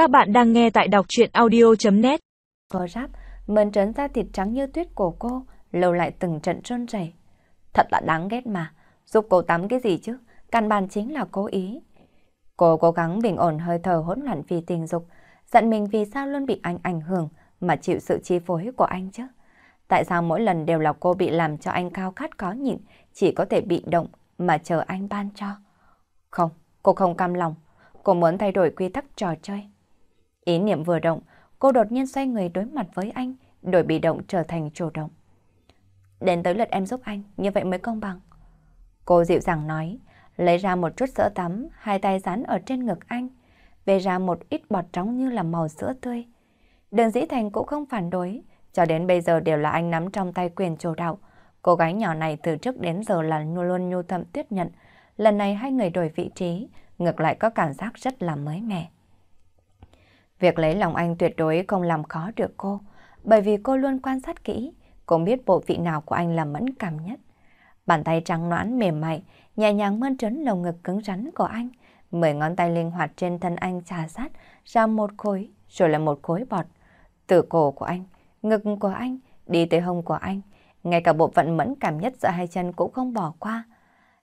Các bạn đang nghe tại đọc chuyện audio.net Cô ráp, mơn trớn da thịt trắng như tuyết của cô, lâu lại từng trận trôn rẩy. Thật là đáng ghét mà, giúp cô tắm cái gì chứ, căn bản chính là cố ý. Cô cố gắng bình ổn hơi thở hỗn loạn vì tình dục, giận mình vì sao luôn bị anh ảnh hưởng mà chịu sự chi phối của anh chứ. Tại sao mỗi lần đều là cô bị làm cho anh cao khát có nhịn, chỉ có thể bị động mà chờ anh ban cho? Không, cô không cam lòng. Cô muốn thay đổi quy tắc trò chơi. Ý niệm vừa động, cô đột nhiên xoay người đối mặt với anh, đổi bị động trở thành chủ động. Đến tới lượt em giúp anh, như vậy mới công bằng. Cô dịu dàng nói, lấy ra một chút sữa tắm, hai tay dán ở trên ngực anh, về ra một ít bọt trắng như là màu sữa tươi. Đường Dĩ Thành cũng không phản đối, cho đến bây giờ đều là anh nắm trong tay quyền chủ đạo. Cô gái nhỏ này từ trước đến giờ là luôn nhu thậm tuyết nhận. Lần này hai người đổi vị trí, ngược lại có cảm giác rất là mới mẻ. Việc lấy lòng anh tuyệt đối không làm khó được cô, bởi vì cô luôn quan sát kỹ, cũng biết bộ vị nào của anh là mẫn cảm nhất. Bàn tay trắng nõn mềm mại, nhẹ nhàng mơn trớn lồng ngực cứng rắn của anh, mười ngón tay linh hoạt trên thân anh trà sát ra một khối, rồi là một khối bọt. Từ cổ của anh, ngực của anh, đi tới hông của anh, ngay cả bộ phận mẫn cảm nhất giữa hai chân cũng không bỏ qua.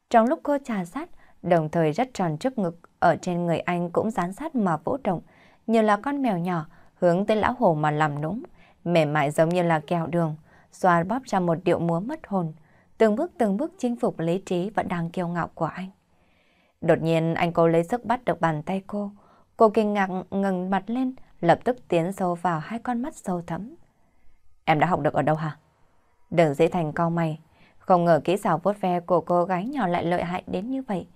Trong lúc cô trà sát, đồng thời rất tròn trước ngực, ở trên người anh cũng dán sát mà vỗ động, như là con mèo nhỏ hướng tới lão hổ mà làm nũng, mềm mại giống như là kẹo đường, xoa bóp ra một điệu múa mất hồn, từng bước từng bước chinh phục lý trí vẫn đang kiêu ngạo của anh. Đột nhiên anh cô lấy sức bắt được bàn tay cô, cô kinh ngạc ngừng mặt lên, lập tức tiến sâu vào hai con mắt sâu thẳm. Em đã học được ở đâu hả? Đừng dễ thành cao mày, không ngờ kỹ xảo vuốt ve của cô gái nhỏ lại lợi hại đến như vậy.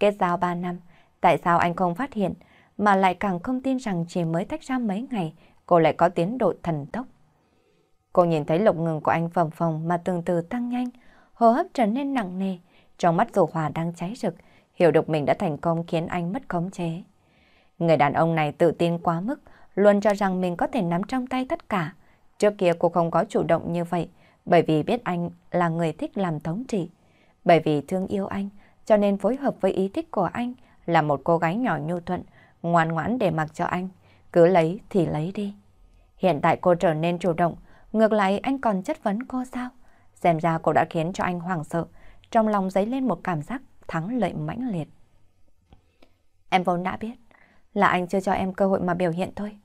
Kết giao 3 năm, tại sao anh không phát hiện, mà lại càng không tin rằng chỉ mới tách ra mấy ngày, cô lại có tiến độ thần tốc. Cô nhìn thấy lục ngừng của anh phồng phồng mà từng từ tăng nhanh, hô hấp trở nên nặng nề, trong mắt dù hòa đang cháy rực, hiểu được mình đã thành công khiến anh mất khống chế. Người đàn ông này tự tin quá mức, luôn cho rằng mình có thể nắm trong tay tất cả. Trước kia cô không có chủ động như vậy, bởi vì biết anh là người thích làm thống trị. Bởi vì thương yêu anh, cho nên phối hợp với ý thích của anh là một cô gái nhỏ nhu thuận, ngoan ngoãn để mặc cho anh, cứ lấy thì lấy đi. Hiện tại cô trở nên chủ động, ngược lại anh còn chất vấn cô sao? Xem ra cô đã khiến cho anh hoảng sợ, trong lòng dấy lên một cảm giác thắng lợi mãnh liệt. Em vốn đã biết, là anh chưa cho em cơ hội mà biểu hiện thôi.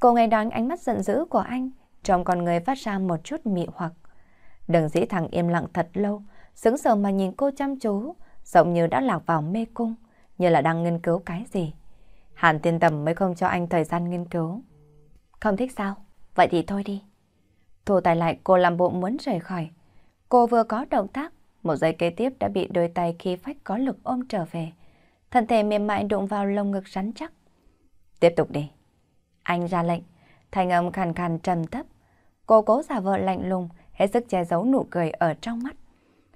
Cô nghe đón ánh mắt giận dữ của anh, trong con người phát ra một chút mị hoặc. Đừng dĩ thằng im lặng thật lâu, sững sờ mà nhìn cô chăm chú, giống như đã lạc vào mê cung như là đang nghiên cứu cái gì. Hàn tiên tầm mới không cho anh thời gian nghiên cứu. Không thích sao? Vậy thì thôi đi. Thu tay lại cô làm bộ muốn rời khỏi. Cô vừa có động tác, một giây kế tiếp đã bị đôi tay khi phách có lực ôm trở về. Thân thể mềm mại đụng vào lồng ngực rắn chắc. Tiếp tục đi. Anh ra lệnh, thanh âm khàn khàn trầm thấp. Cô cố giả vợ lạnh lùng, hết sức che giấu nụ cười ở trong mắt.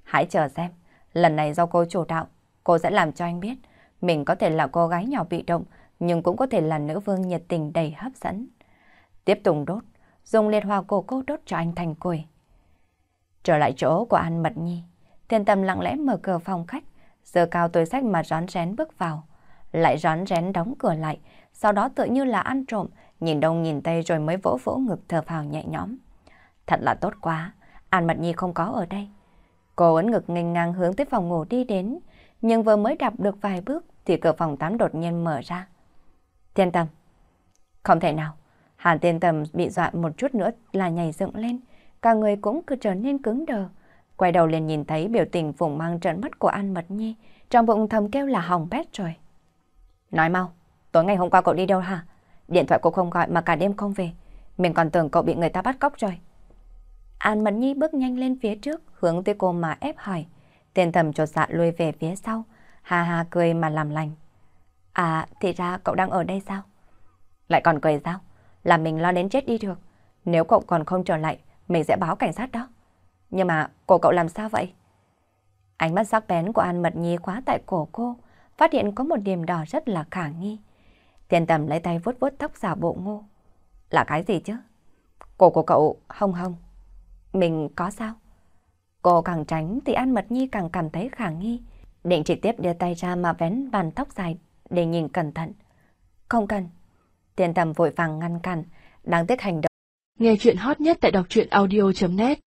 Hãy chờ xem, lần này do cô chủ đạo, cô sẽ làm cho anh biết mình có thể là cô gái nhỏ bị động, nhưng cũng có thể là nữ vương nhiệt tình đầy hấp dẫn. Tiếp tục đốt, dùng liệt hòa cổ cô đốt cho anh thành củi. Trở lại chỗ của An Mật Nhi, thiên tâm lặng lẽ mở cửa phòng khách, giờ cao túi sách mà rón rén bước vào. Lại rón rén đóng cửa lại, sau đó tự như là ăn trộm, nhìn đông nhìn tây rồi mới vỗ vỗ ngực thở phào nhẹ nhõm. Thật là tốt quá, An Mật Nhi không có ở đây. Cô ấn ngực nghênh ngang hướng tới phòng ngủ đi đến, nhưng vừa mới đạp được vài bước thì cửa phòng tắm đột nhiên mở ra. Thiên tâm. Không thể nào. Hàn Thiên tâm bị dọa một chút nữa là nhảy dựng lên. Cả người cũng cứ trở nên cứng đờ. Quay đầu liền nhìn thấy biểu tình vùng mang trận mắt của An Mật Nhi. Trong bụng thầm kêu là hỏng bét rồi. Nói mau, tối ngày hôm qua cậu đi đâu hả? Điện thoại cô không gọi mà cả đêm không về. Mình còn tưởng cậu bị người ta bắt cóc rồi. An Mật Nhi bước nhanh lên phía trước, hướng tới cô mà ép hỏi. Tiền thầm trột dạ lui về phía sau, ha ha cười mà làm lành. À, thì ra cậu đang ở đây sao? Lại còn cười sao? Là mình lo đến chết đi được. Nếu cậu còn không trở lại, mình sẽ báo cảnh sát đó. Nhưng mà cổ cậu làm sao vậy? Ánh mắt sắc bén của An Mật Nhi khóa tại cổ cô, phát hiện có một điểm đỏ rất là khả nghi. Tiền tầm lấy tay vuốt vuốt tóc giả bộ ngô. Là cái gì chứ? Cổ của cậu hông hông. Mình có sao? Cô càng tránh thì An Mật Nhi càng cảm thấy khả nghi. Định trực tiếp đưa tay ra mà vén bàn tóc dài để nhìn cẩn thận. Không cần. tiền tầm vội vàng ngăn cản, đáng tiếc hành động. Nghe chuyện hot nhất tại đọc truyện audio.net